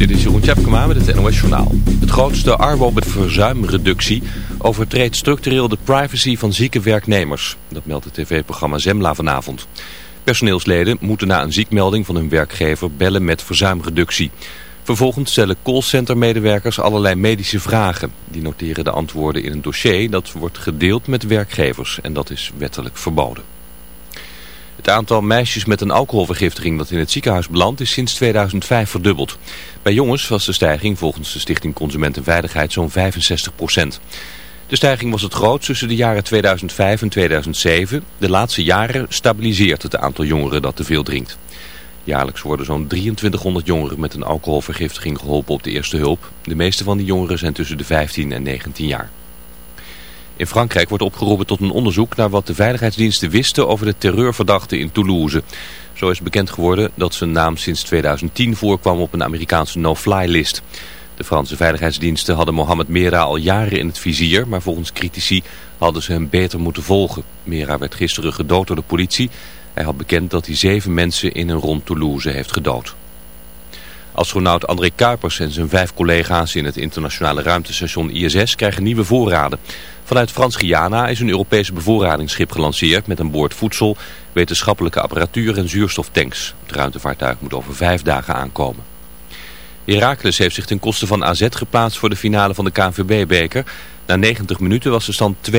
Dit is Jeroen Tjepkema met het NOS Journaal. Het grootste Arbo met verzuimreductie overtreedt structureel de privacy van zieke werknemers. Dat meldt het tv-programma Zemla vanavond. Personeelsleden moeten na een ziekmelding van hun werkgever bellen met verzuimreductie. Vervolgens stellen callcentermedewerkers allerlei medische vragen. Die noteren de antwoorden in een dossier dat wordt gedeeld met werkgevers en dat is wettelijk verboden. Het aantal meisjes met een alcoholvergiftiging dat in het ziekenhuis belandt is sinds 2005 verdubbeld. Bij jongens was de stijging volgens de Stichting Consumentenveiligheid zo'n 65 procent. De stijging was het grootst tussen de jaren 2005 en 2007. De laatste jaren stabiliseert het aantal jongeren dat te veel drinkt. Jaarlijks worden zo'n 2300 jongeren met een alcoholvergiftiging geholpen op de eerste hulp. De meeste van die jongeren zijn tussen de 15 en 19 jaar. In Frankrijk wordt opgeroepen tot een onderzoek naar wat de veiligheidsdiensten wisten over de terreurverdachte in Toulouse. Zo is bekend geworden dat zijn naam sinds 2010 voorkwam op een Amerikaanse no-fly-list. De Franse veiligheidsdiensten hadden Mohamed Mera al jaren in het vizier, maar volgens critici hadden ze hem beter moeten volgen. Mera werd gisteren gedood door de politie. Hij had bekend dat hij zeven mensen in en rond Toulouse heeft gedood. Astronaut André Kuipers en zijn vijf collega's in het internationale ruimtestation ISS krijgen nieuwe voorraden. Vanuit Frans-Guyana is een Europese bevoorradingsschip gelanceerd met een boord voedsel, wetenschappelijke apparatuur en zuurstoftanks. Het ruimtevaartuig moet over vijf dagen aankomen. Heracles heeft zich ten koste van AZ geplaatst voor de finale van de KNVB-beker. Na 90 minuten was de stand 2-2.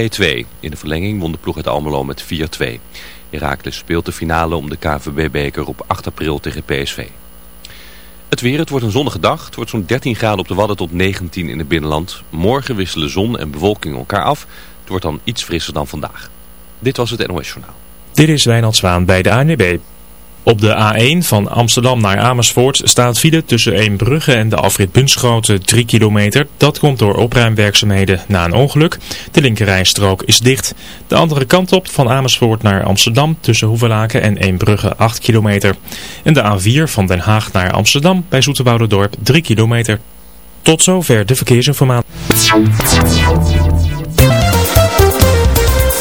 In de verlenging won de ploeg het Almelo met 4-2. Heracles speelt de finale om de KNVB-beker op 8 april tegen PSV. Het weer, het wordt een zonnige dag. Het wordt zo'n 13 graden op de Wadden tot 19 in het binnenland. Morgen wisselen zon en bewolking elkaar af. Het wordt dan iets frisser dan vandaag. Dit was het NOS Journaal. Dit is Wijnald Zwaan bij de ANWB. Op de A1 van Amsterdam naar Amersfoort staat file tussen Eembrugge en de afrit Bunschoten 3 kilometer. Dat komt door opruimwerkzaamheden na een ongeluk. De linkerrijstrook is dicht. De andere kant op van Amersfoort naar Amsterdam tussen Hoevelaken en Eembrugge 8 kilometer. En de A4 van Den Haag naar Amsterdam bij Zoeterwouderdorp 3 kilometer. Tot zover de verkeersinformatie.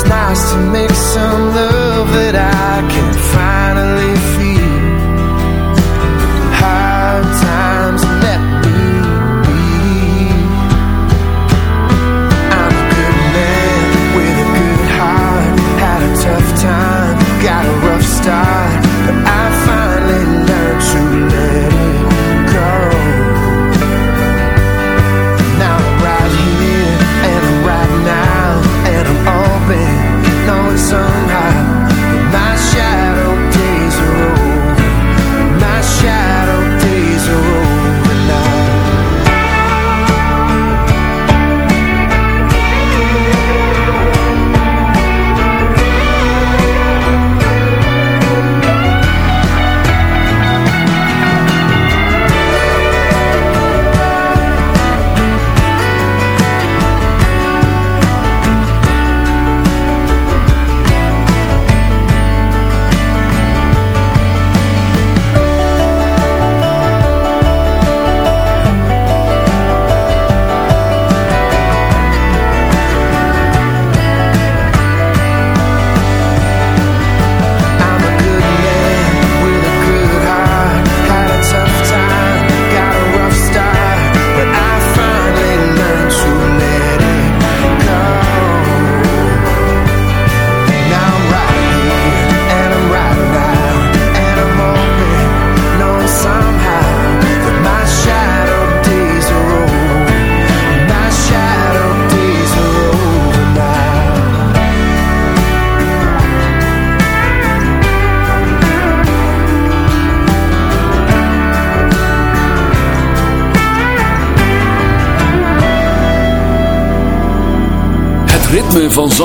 it's nice to make some love that I can finally find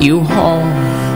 you home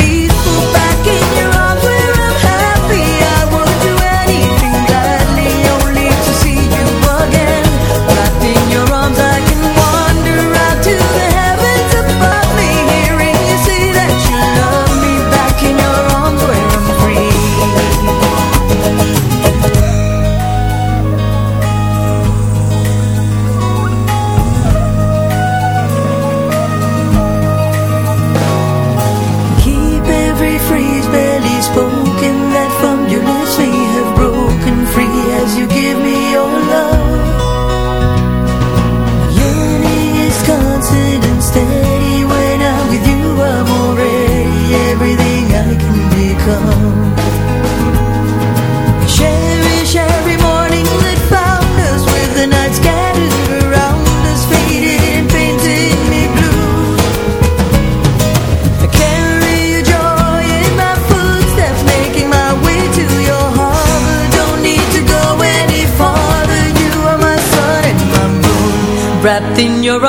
in your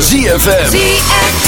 ZFM. ZFM.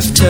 of to.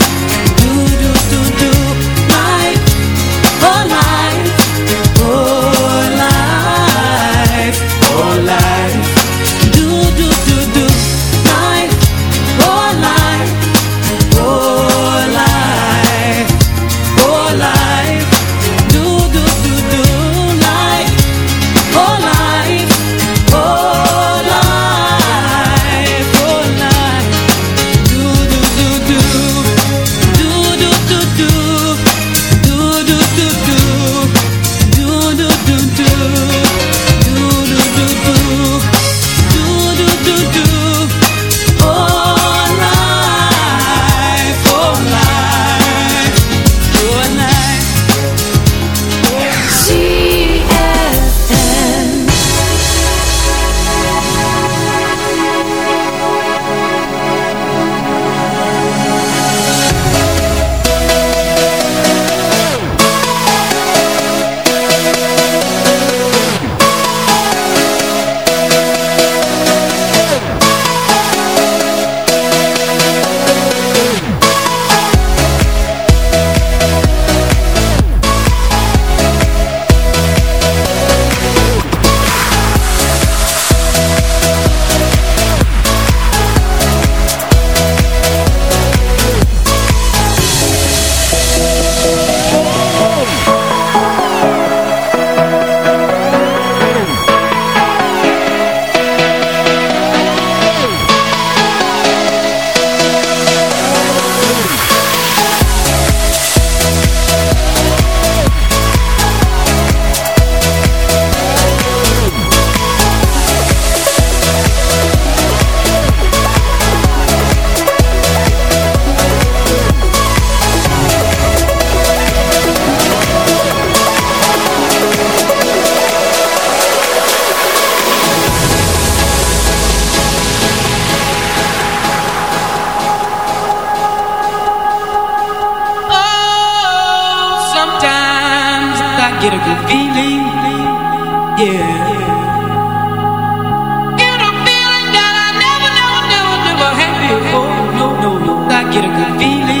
Get a good feeling.